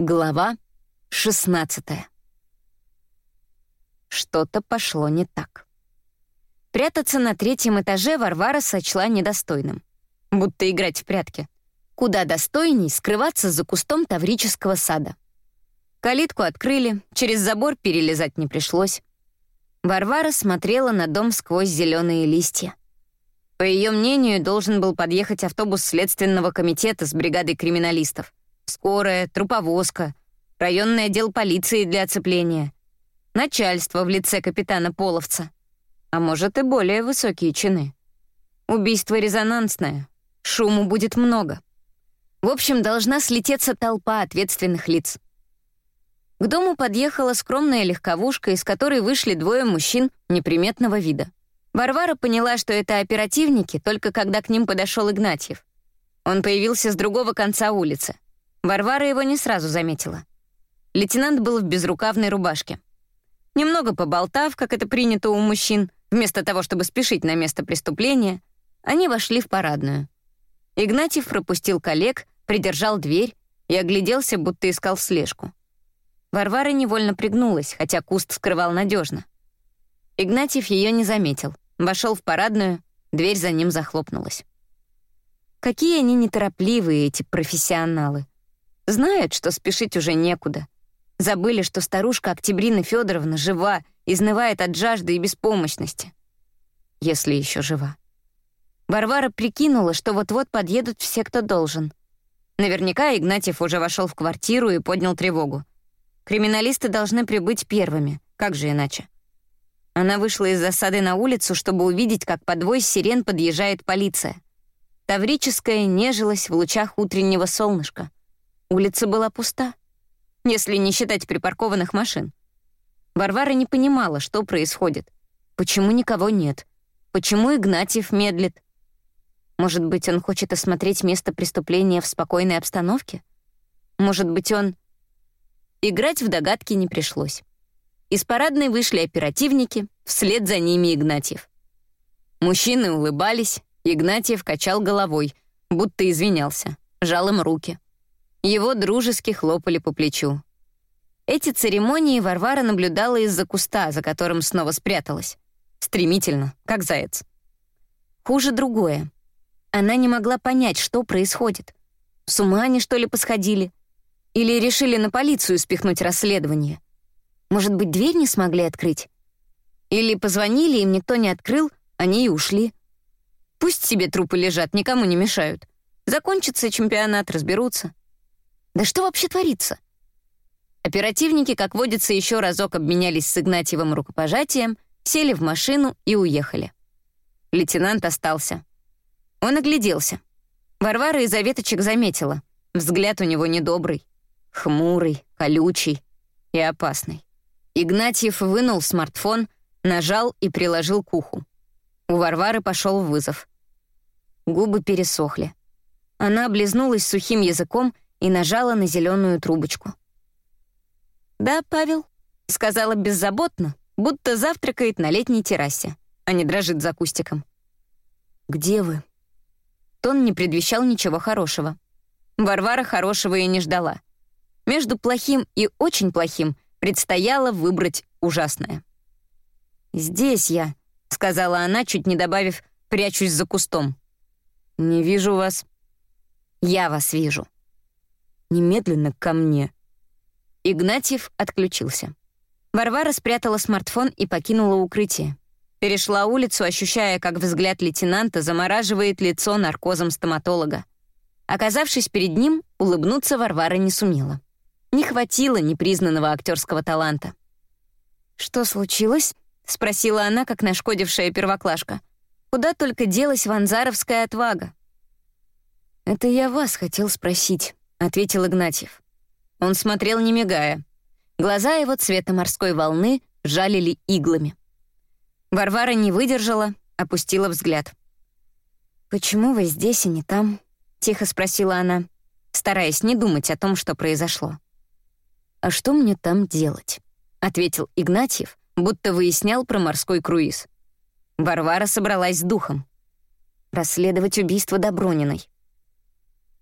Глава 16 Что-то пошло не так. Прятаться на третьем этаже Варвара сочла недостойным. Будто играть в прятки. Куда достойней скрываться за кустом таврического сада. Калитку открыли, через забор перелезать не пришлось. Варвара смотрела на дом сквозь зеленые листья. По ее мнению, должен был подъехать автобус Следственного комитета с бригадой криминалистов скорая, труповозка, районный отдел полиции для оцепления, начальство в лице капитана Половца, а может и более высокие чины. Убийство резонансное, шуму будет много. В общем, должна слететься толпа ответственных лиц. К дому подъехала скромная легковушка, из которой вышли двое мужчин неприметного вида. Варвара поняла, что это оперативники, только когда к ним подошел Игнатьев. Он появился с другого конца улицы — Варвара его не сразу заметила. Лейтенант был в безрукавной рубашке. Немного поболтав, как это принято у мужчин, вместо того, чтобы спешить на место преступления, они вошли в парадную. Игнатьев пропустил коллег, придержал дверь и огляделся, будто искал слежку. Варвара невольно пригнулась, хотя куст скрывал надежно. Игнатьев ее не заметил, вошел в парадную, дверь за ним захлопнулась. Какие они неторопливые, эти профессионалы. Знают, что спешить уже некуда. Забыли, что старушка Октябрина Федоровна жива, изнывает от жажды и беспомощности. Если еще жива. Варвара прикинула, что вот-вот подъедут все, кто должен. Наверняка Игнатьев уже вошел в квартиру и поднял тревогу. Криминалисты должны прибыть первыми, как же иначе? Она вышла из засады на улицу, чтобы увидеть, как под вой сирен подъезжает полиция. Таврическая нежилась в лучах утреннего солнышка. Улица была пуста, если не считать припаркованных машин. Варвара не понимала, что происходит. Почему никого нет? Почему Игнатьев медлит? Может быть, он хочет осмотреть место преступления в спокойной обстановке? Может быть, он... Играть в догадки не пришлось. Из парадной вышли оперативники, вслед за ними Игнатьев. Мужчины улыбались, Игнатьев качал головой, будто извинялся, жал им руки. Его дружески хлопали по плечу. Эти церемонии Варвара наблюдала из-за куста, за которым снова спряталась. Стремительно, как заяц. Хуже другое. Она не могла понять, что происходит. С ума они, что ли, посходили? Или решили на полицию спихнуть расследование? Может быть, дверь не смогли открыть? Или позвонили, им никто не открыл, они и ушли. Пусть себе трупы лежат, никому не мешают. Закончится чемпионат, разберутся. Да что вообще творится? Оперативники, как водится, еще разок обменялись с Игнатьевым рукопожатием, сели в машину и уехали. Лейтенант остался. Он огляделся. Варвара из-за заметила. Взгляд у него недобрый, хмурый, колючий и опасный. Игнатьев вынул смартфон, нажал и приложил к уху. У Варвары пошел вызов. Губы пересохли. Она облизнулась сухим языком и нажала на зеленую трубочку. «Да, Павел», — сказала беззаботно, будто завтракает на летней террасе, а не дрожит за кустиком. «Где вы?» Тон не предвещал ничего хорошего. Варвара хорошего и не ждала. Между плохим и очень плохим предстояло выбрать ужасное. «Здесь я», — сказала она, чуть не добавив «прячусь за кустом». «Не вижу вас». «Я вас вижу», Немедленно ко мне». Игнатьев отключился. Варвара спрятала смартфон и покинула укрытие. Перешла улицу, ощущая, как взгляд лейтенанта замораживает лицо наркозом стоматолога. Оказавшись перед ним, улыбнуться Варвара не сумела. Не хватило непризнанного актерского таланта. «Что случилось?» — спросила она, как нашкодившая первоклашка. «Куда только делась ванзаровская отвага?» «Это я вас хотел спросить», — ответил Игнатьев. Он смотрел, не мигая. Глаза его цвета морской волны жалили иглами. Варвара не выдержала, опустила взгляд. «Почему вы здесь и не там?» — тихо спросила она, стараясь не думать о том, что произошло. «А что мне там делать?» — ответил Игнатьев, будто выяснял про морской круиз. Варвара собралась с духом. «Расследовать убийство Доброниной.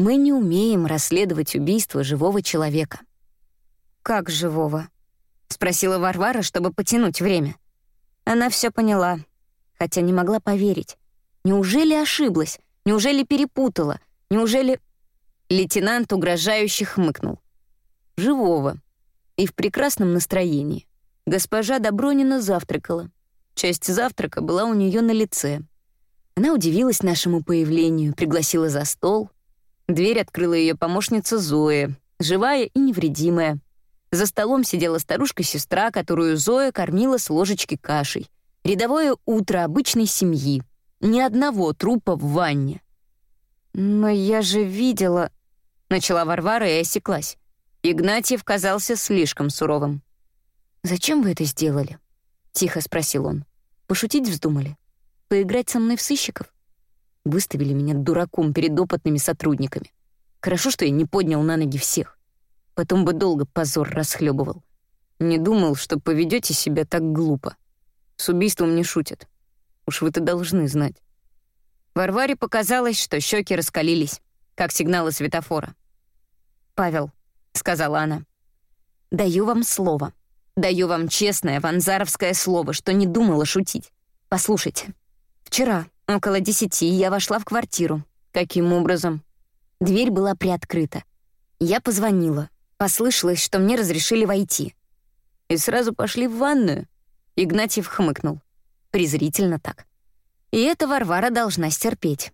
Мы не умеем расследовать убийство живого человека. «Как живого?» — спросила Варвара, чтобы потянуть время. Она все поняла, хотя не могла поверить. Неужели ошиблась? Неужели перепутала? Неужели... Лейтенант угрожающе хмыкнул. Живого. И в прекрасном настроении. Госпожа Добронина завтракала. Часть завтрака была у нее на лице. Она удивилась нашему появлению, пригласила за стол. Дверь открыла ее помощница Зоя, живая и невредимая. За столом сидела старушка-сестра, которую Зоя кормила с ложечки кашей. Рядовое утро обычной семьи. Ни одного трупа в ванне. «Но я же видела...» — начала Варвара и осеклась. Игнатьев казался слишком суровым. «Зачем вы это сделали?» — тихо спросил он. «Пошутить вздумали? Поиграть со мной в сыщиков?» Выставили меня дураком перед опытными сотрудниками. Хорошо, что я не поднял на ноги всех. Потом бы долго позор расхлебывал. Не думал, что поведете себя так глупо. С убийством не шутят. Уж вы-то должны знать. Варваре показалось, что щеки раскалились, как сигналы светофора. «Павел», — сказала она, — «даю вам слово. Даю вам честное ванзаровское слово, что не думала шутить. Послушайте. Вчера, около десяти, я вошла в квартиру. Каким образом? Дверь была приоткрыта. Я позвонила. Послышалось, что мне разрешили войти. И сразу пошли в ванную. Игнатьев хмыкнул. Презрительно так. И это Варвара должна стерпеть,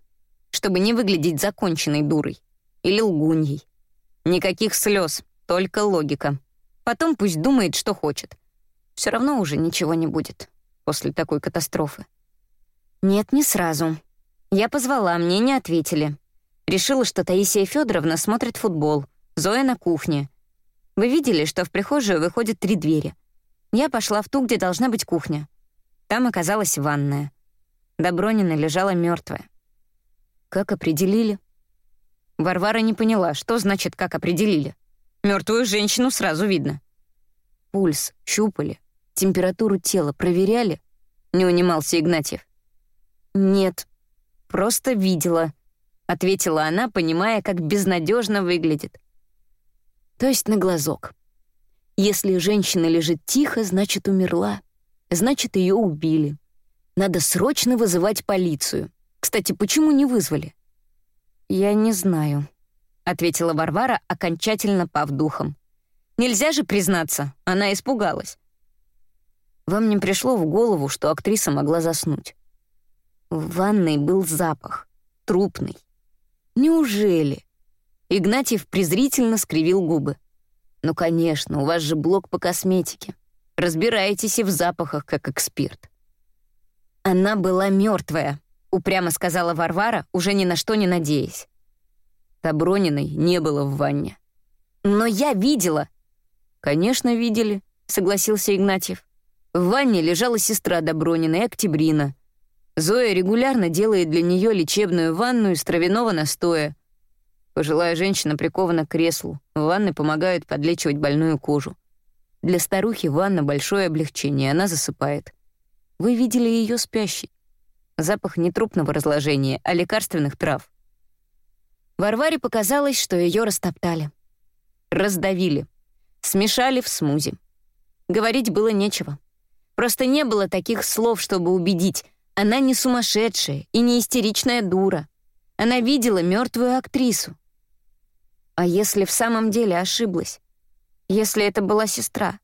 чтобы не выглядеть законченной дурой или лгуньей. Никаких слез, только логика. Потом пусть думает, что хочет. Все равно уже ничего не будет после такой катастрофы. Нет, не сразу. Я позвала, мне не ответили. Решила, что Таисия Федоровна смотрит футбол, Зоя на кухне, вы видели, что в прихожую выходят три двери. Я пошла в ту, где должна быть кухня. Там оказалась ванная. Добронина лежала мертвая. Как определили? Варвара не поняла, что значит «как определили». Мертвую женщину сразу видно. Пульс, щупали, температуру тела проверяли? Не унимался Игнатьев. Нет, просто видела, ответила она, понимая, как безнадежно выглядит то есть на глазок. Если женщина лежит тихо, значит, умерла. Значит, ее убили. Надо срочно вызывать полицию. Кстати, почему не вызвали? «Я не знаю», — ответила Варвара, окончательно пав духом. «Нельзя же признаться, она испугалась». Вам не пришло в голову, что актриса могла заснуть. В ванной был запах, трупный. Неужели? Игнатьев презрительно скривил губы. «Ну, конечно, у вас же блок по косметике. Разбираетесь и в запахах, как эксперт». «Она была мертвая», — упрямо сказала Варвара, уже ни на что не надеясь. Доброниной не было в ванне. «Но я видела!» «Конечно, видели», — согласился Игнатьев. В ванне лежала сестра Добронина Октябрина. Зоя регулярно делает для нее лечебную ванну из травяного настоя, Пожилая женщина прикована к креслу. В ванной помогают подлечивать больную кожу. Для старухи ванна — большое облегчение, она засыпает. Вы видели ее спящей. Запах не трупного разложения, а лекарственных трав. Варваре показалось, что ее растоптали. Раздавили. Смешали в смузи. Говорить было нечего. Просто не было таких слов, чтобы убедить. Она не сумасшедшая и не истеричная дура. Она видела мертвую актрису. А если в самом деле ошиблась? Если это была сестра?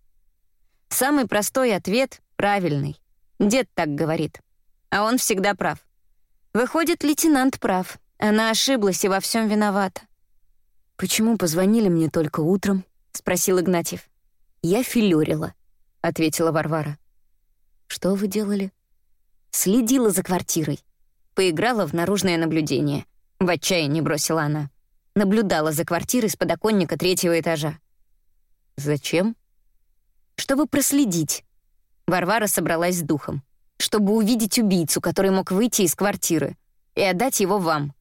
Самый простой ответ — правильный. Дед так говорит. А он всегда прав. Выходит, лейтенант прав. Она ошиблась и во всем виновата. «Почему позвонили мне только утром?» — спросил Игнатьев. «Я филюрила», — ответила Варвара. «Что вы делали?» «Следила за квартирой. Поиграла в наружное наблюдение». В отчаянии бросила она наблюдала за квартирой с подоконника третьего этажа. «Зачем?» «Чтобы проследить». Варвара собралась с духом. «Чтобы увидеть убийцу, который мог выйти из квартиры, и отдать его вам.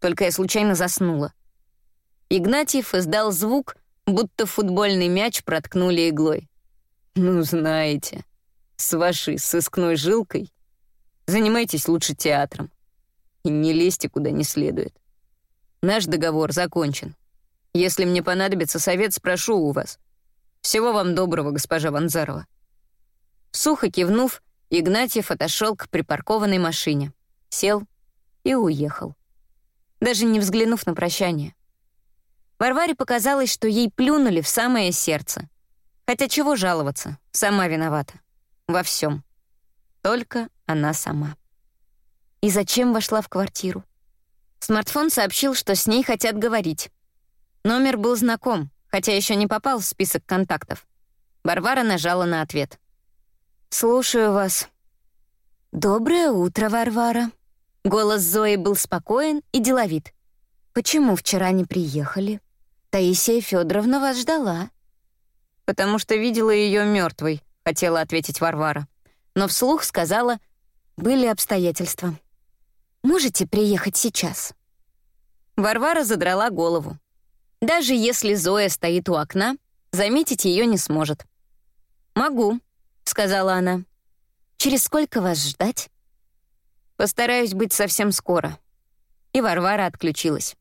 Только я случайно заснула». Игнатьев издал звук, будто футбольный мяч проткнули иглой. «Ну, знаете, с вашей сыскной жилкой занимайтесь лучше театром и не лезьте куда не следует. Наш договор закончен. Если мне понадобится совет, спрошу у вас. Всего вам доброго, госпожа Ванзарова». Сухо кивнув, Игнатьев отошел к припаркованной машине, сел и уехал. Даже не взглянув на прощание. Варваре показалось, что ей плюнули в самое сердце. Хотя чего жаловаться, сама виновата. Во всем. Только она сама. И зачем вошла в квартиру? Смартфон сообщил, что с ней хотят говорить. Номер был знаком, хотя еще не попал в список контактов. Варвара нажала на ответ. «Слушаю вас». «Доброе утро, Варвара». Голос Зои был спокоен и деловит. «Почему вчера не приехали? Таисия Федоровна вас ждала». «Потому что видела ее мертвой», — хотела ответить Варвара. Но вслух сказала, «Были обстоятельства. Можете приехать сейчас?» Варвара задрала голову. Даже если Зоя стоит у окна, заметить ее не сможет. «Могу», — сказала она. «Через сколько вас ждать?» «Постараюсь быть совсем скоро». И Варвара отключилась.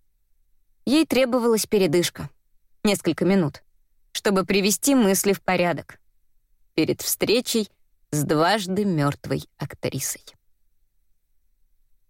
Ей требовалась передышка. Несколько минут, чтобы привести мысли в порядок. Перед встречей с дважды мертвой актрисой.